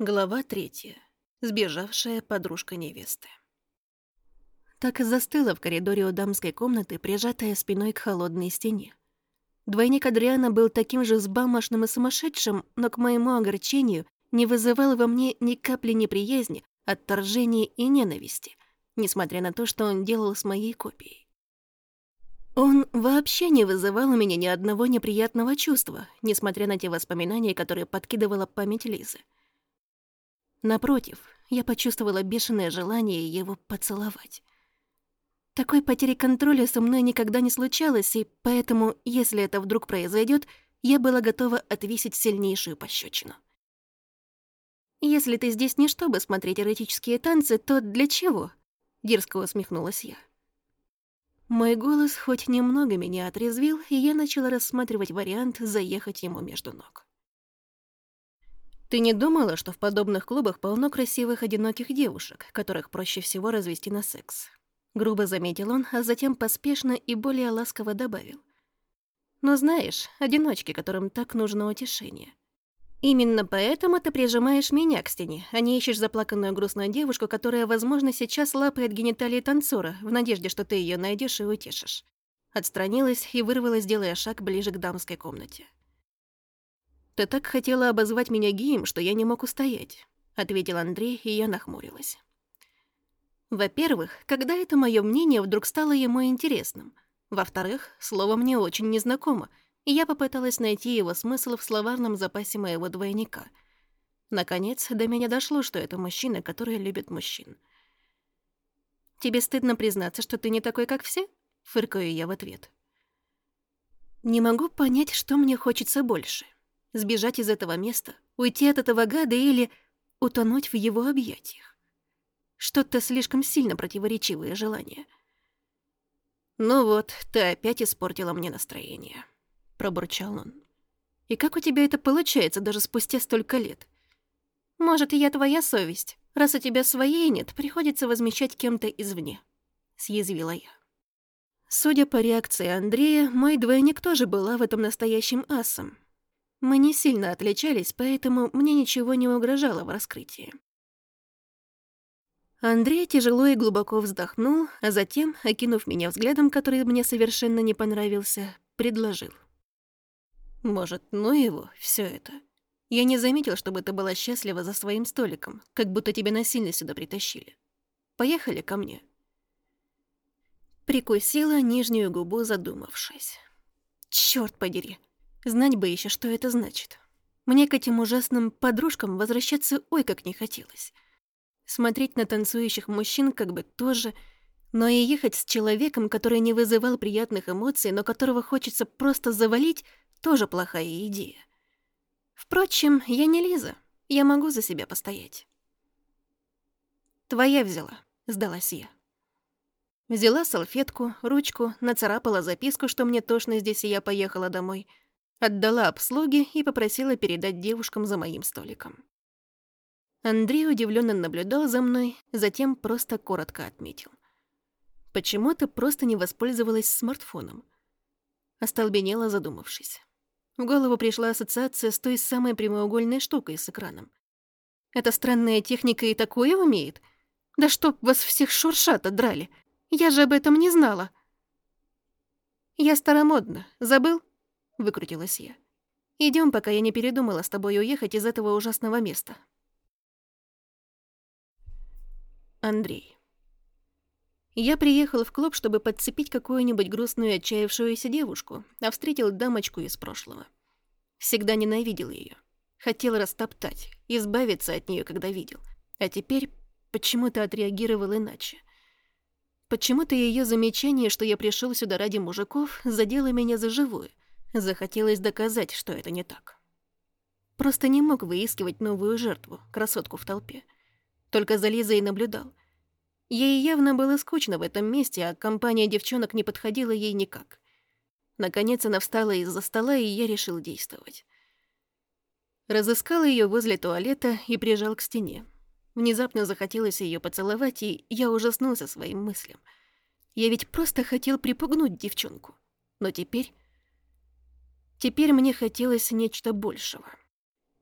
Глава третья. Сбежавшая подружка невесты. Так и застыла в коридоре у дамской комнаты, прижатая спиной к холодной стене. Двойник Адриана был таким же сбамошным и сумасшедшим, но к моему огорчению не вызывал во мне ни капли неприязни, отторжения и ненависти, несмотря на то, что он делал с моей копией. Он вообще не вызывал у меня ни одного неприятного чувства, несмотря на те воспоминания, которые подкидывала память Лизы. Напротив, я почувствовала бешеное желание его поцеловать. Такой потери контроля со мной никогда не случалось, и поэтому, если это вдруг произойдет, я была готова отвесить сильнейшую пощечину. «Если ты здесь не чтобы смотреть эротические танцы, то для чего?» — дерзко усмехнулась я. Мой голос хоть немного меня отрезвил, и я начала рассматривать вариант заехать ему между ног. Ты не думала, что в подобных клубах полно красивых одиноких девушек, которых проще всего развести на секс? Грубо заметил он, а затем поспешно и более ласково добавил. Но знаешь, одиночки, которым так нужно утешение. Именно поэтому ты прижимаешь меня к стене, а не ищешь заплаканную грустную девушку, которая, возможно, сейчас лапает гениталии танцора, в надежде, что ты ее найдешь и утешишь. Отстранилась и вырвалась, делая шаг ближе к дамской комнате. «Ты так хотела обозвать меня геем, что я не мог устоять», — ответил Андрей, и я нахмурилась. Во-первых, когда это мое мнение вдруг стало ему интересным. Во-вторых, слово мне очень незнакомо, и я попыталась найти его смысл в словарном запасе моего двойника. Наконец, до меня дошло, что это мужчина, который любит мужчин. «Тебе стыдно признаться, что ты не такой, как все?» — фыркаю я в ответ. Не могу понять, что мне хочется больше сбежать из этого места, уйти от этого гада или утонуть в его объятиях. Что-то слишком сильно противоречивое желание. «Ну вот, ты опять испортила мне настроение», — пробурчал он. «И как у тебя это получается даже спустя столько лет? Может, и я твоя совесть. Раз у тебя своей нет, приходится возмещать кем-то извне», — съязвила я. Судя по реакции Андрея, мой двойник тоже была в этом настоящим асом, мы не сильно отличались, поэтому мне ничего не угрожало в раскрытии. Андрей тяжело и глубоко вздохнул, а затем, окинув меня взглядом, который мне совершенно не понравился, предложил. «Может, ну его, все это? Я не заметил, чтобы ты была счастлива за своим столиком, как будто тебя насильно сюда притащили. Поехали ко мне». Прикусила нижнюю губу, задумавшись. «Чёрт подери, Знать бы еще, что это значит. Мне к этим ужасным подружкам возвращаться ой как не хотелось. Смотреть на танцующих мужчин как бы тоже, но и ехать с человеком, который не вызывал приятных эмоций, но которого хочется просто завалить, тоже плохая идея. Впрочем, я не Лиза, я могу за себя постоять. «Твоя взяла», — сдалась я. Взяла салфетку, ручку, нацарапала записку, что мне тошно здесь, и я поехала домой — Отдала обслуге и попросила передать девушкам за моим столиком. Андрей удивленно наблюдал за мной, затем просто коротко отметил. «Почему ты просто не воспользовалась смартфоном?» Остолбенела, задумавшись. В голову пришла ассоциация с той самой прямоугольной штукой с экраном. «Эта странная техника и такое умеет? Да чтоб вас всех шуршата драли! Я же об этом не знала!» «Я старомодна. Забыл?» — выкрутилась я. Идем, пока я не передумала с тобой уехать из этого ужасного места. Андрей. Я приехал в клуб, чтобы подцепить какую-нибудь грустную отчаявшуюся девушку, а встретил дамочку из прошлого. Всегда ненавидел ее, Хотел растоптать, избавиться от нее, когда видел. А теперь почему-то отреагировал иначе. Почему-то ее замечание, что я пришел сюда ради мужиков, задело меня за живую — Захотелось доказать, что это не так. Просто не мог выискивать новую жертву, красотку в толпе. Только за Лизой наблюдал. Ей явно было скучно в этом месте, а компания девчонок не подходила ей никак. Наконец она встала из-за стола, и я решил действовать. Разыскал ее возле туалета и прижал к стене. Внезапно захотелось ее поцеловать, и я ужаснулся своим мыслям. Я ведь просто хотел припугнуть девчонку. Но теперь Теперь мне хотелось нечто большего.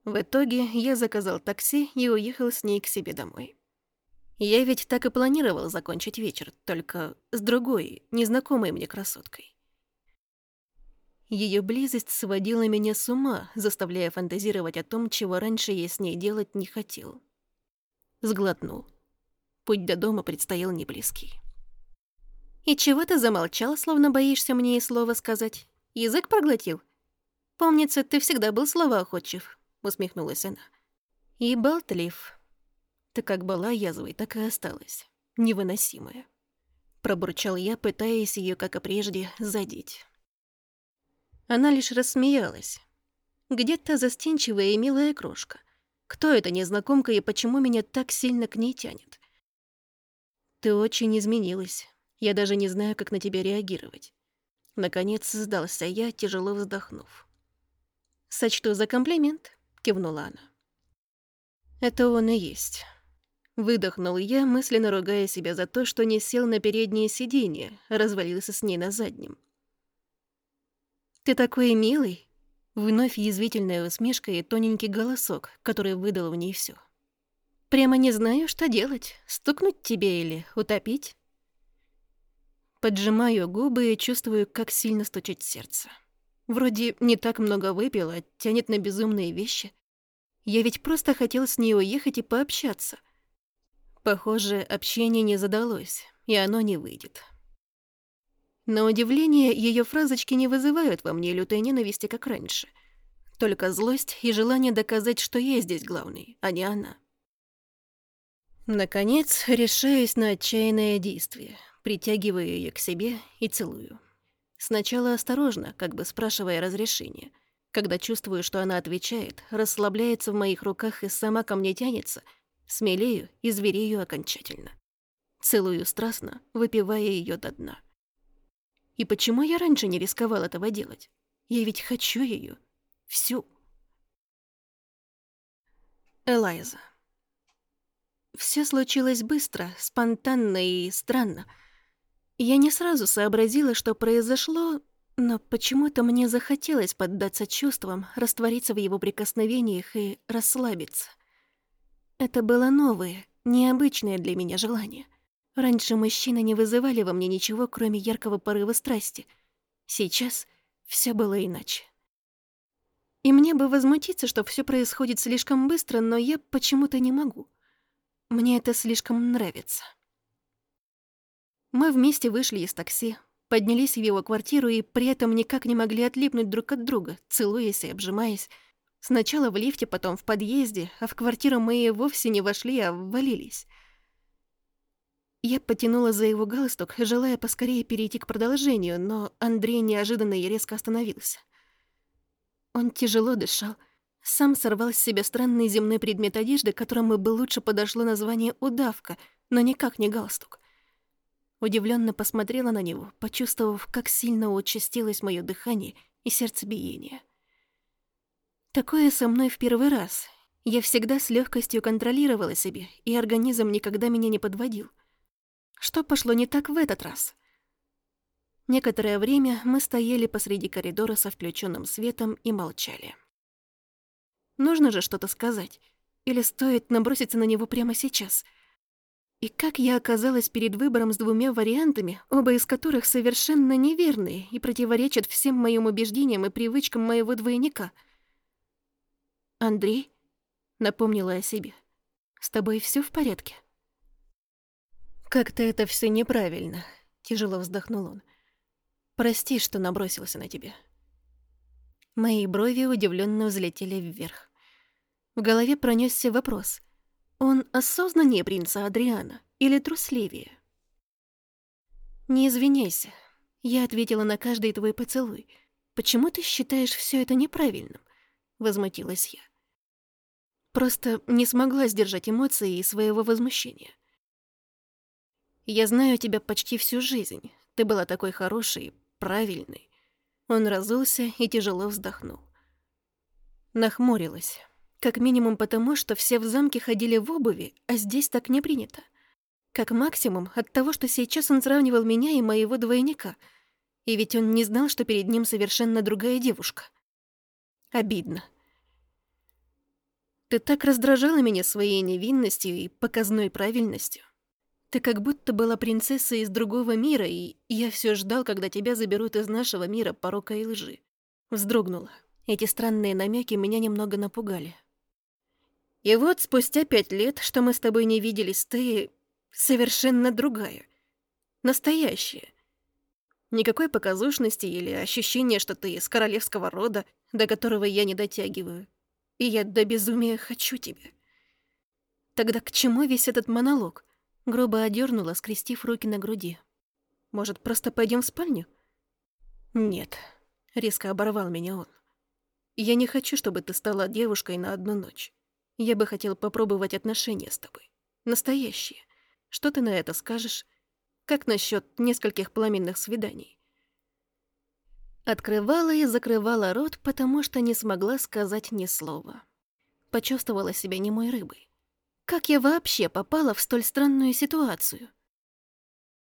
В итоге я заказал такси и уехал с ней к себе домой. Я ведь так и планировал закончить вечер, только с другой, незнакомой мне красоткой. Ее близость сводила меня с ума, заставляя фантазировать о том, чего раньше я с ней делать не хотел. Сглотнул. Путь до дома предстоял неблизкий. «И чего ты замолчал, словно боишься мне и слова сказать? Язык проглотил? Помнится, ты всегда был словоохотчив», — усмехнулась она. «И болтлив. Ты как была язвой, так и осталась. Невыносимая». Пробурчал я, пытаясь ее, как и прежде, задеть. Она лишь рассмеялась. Где-то застенчивая и милая крошка. Кто эта незнакомка и почему меня так сильно к ней тянет? Ты очень изменилась. Я даже не знаю, как на тебя реагировать. Наконец сдался я, тяжело вздохнув. «Сочту за комплимент», — кивнула она. «Это он и есть». Выдохнул я, мысленно ругая себя за то, что не сел на переднее сиденье, развалился с ней на заднем. «Ты такой милый!» Вновь язвительная усмешка и тоненький голосок, который выдал в ней все. «Прямо не знаю, что делать. Стукнуть тебе или утопить?» Поджимаю губы и чувствую, как сильно стучит сердце. Вроде не так много выпила, тянет на безумные вещи. Я ведь просто хотел с ней уехать и пообщаться. Похоже, общение не задалось, и оно не выйдет. На удивление, ее фразочки не вызывают во мне лютой ненависти, как раньше. Только злость и желание доказать, что я здесь главный, а не она. Наконец, решаюсь на отчаянное действие, притягиваю ее к себе и целую. Сначала осторожно, как бы спрашивая разрешения. Когда чувствую, что она отвечает, расслабляется в моих руках и сама ко мне тянется, смелею и зверею окончательно. Целую страстно, выпивая ее до дна. И почему я раньше не рисковал этого делать? Я ведь хочу ее. Всю. Элайза. Все случилось быстро, спонтанно и странно. Я не сразу сообразила, что произошло, но почему-то мне захотелось поддаться чувствам, раствориться в его прикосновениях и расслабиться. Это было новое, необычное для меня желание. Раньше мужчины не вызывали во мне ничего, кроме яркого порыва страсти. Сейчас все было иначе. И мне бы возмутиться, что все происходит слишком быстро, но я почему-то не могу. Мне это слишком нравится. Мы вместе вышли из такси, поднялись в его квартиру и при этом никак не могли отлипнуть друг от друга, целуясь и обжимаясь. Сначала в лифте, потом в подъезде, а в квартиру мы и вовсе не вошли, а ввалились — я потянула за его галстук, желая поскорее перейти к продолжению, но Андрей неожиданно и резко остановился. Он тяжело дышал, сам сорвал с себя странный земной предмет одежды, которому бы лучше подошло название «удавка», но никак не галстук. Удивленно посмотрела на него, почувствовав, как сильно участилось мое дыхание и сердцебиение. Такое со мной в первый раз. Я всегда с легкостью контролировала себе, и организм никогда меня не подводил — что пошло не так в этот раз? Некоторое время мы стояли посреди коридора со включенным светом и молчали. Нужно же что-то сказать. Или стоит наброситься на него прямо сейчас? И как я оказалась перед выбором с двумя вариантами, оба из которых совершенно неверные и противоречат всем моим убеждениям и привычкам моего двойника? «Андрей?» — напомнила о себе. «С тобой все в порядке?» «Как-то это все неправильно», — тяжело вздохнул он. «Прости, что набросился на тебя». Мои брови удивленно взлетели вверх. В голове пронесся вопрос. Он осознаннее принца Адриана или трусливее? «Не извиняйся», — я ответила на каждый твой поцелуй. «Почему ты считаешь все это неправильным?» — возмутилась я. Просто не смогла сдержать эмоции и своего возмущения. Я знаю тебя почти всю жизнь. Ты была такой хорошей, правильной. Он разулся и тяжело вздохнул. Нахмурилась. Как минимум потому, что все в замке ходили в обуви, а здесь так не принято. Как максимум от того, что сейчас он сравнивал меня и моего двойника. И ведь он не знал, что перед ним совершенно другая девушка. Обидно. Ты так раздражала меня своей невинностью и показной правильностью. Ты как будто была принцессой из другого мира, и я все ждал, когда тебя заберут из нашего мира порока и лжи. Вздрогнула. Эти странные намеки меня немного напугали. И вот спустя пять лет, что мы с тобой не виделись, ты совершенно другая. Настоящая. Никакой показушности или ощущения, что ты из королевского рода, до которого я не дотягиваю. И я до безумия хочу тебя. Тогда к чему весь этот монолог? Грубо одернула, скрестив руки на груди. Может, просто пойдем в спальню? Нет. Резко оборвал меня он. Я не хочу, чтобы ты стала девушкой на одну ночь. Я бы хотел попробовать отношения с тобой. Настоящие. Что ты на это скажешь? Как насчет нескольких пламенных свиданий? Открывала и закрывала рот, потому что не смогла сказать ни слова. Почувствовала себя немой рыбой. Как я вообще попала в столь странную ситуацию?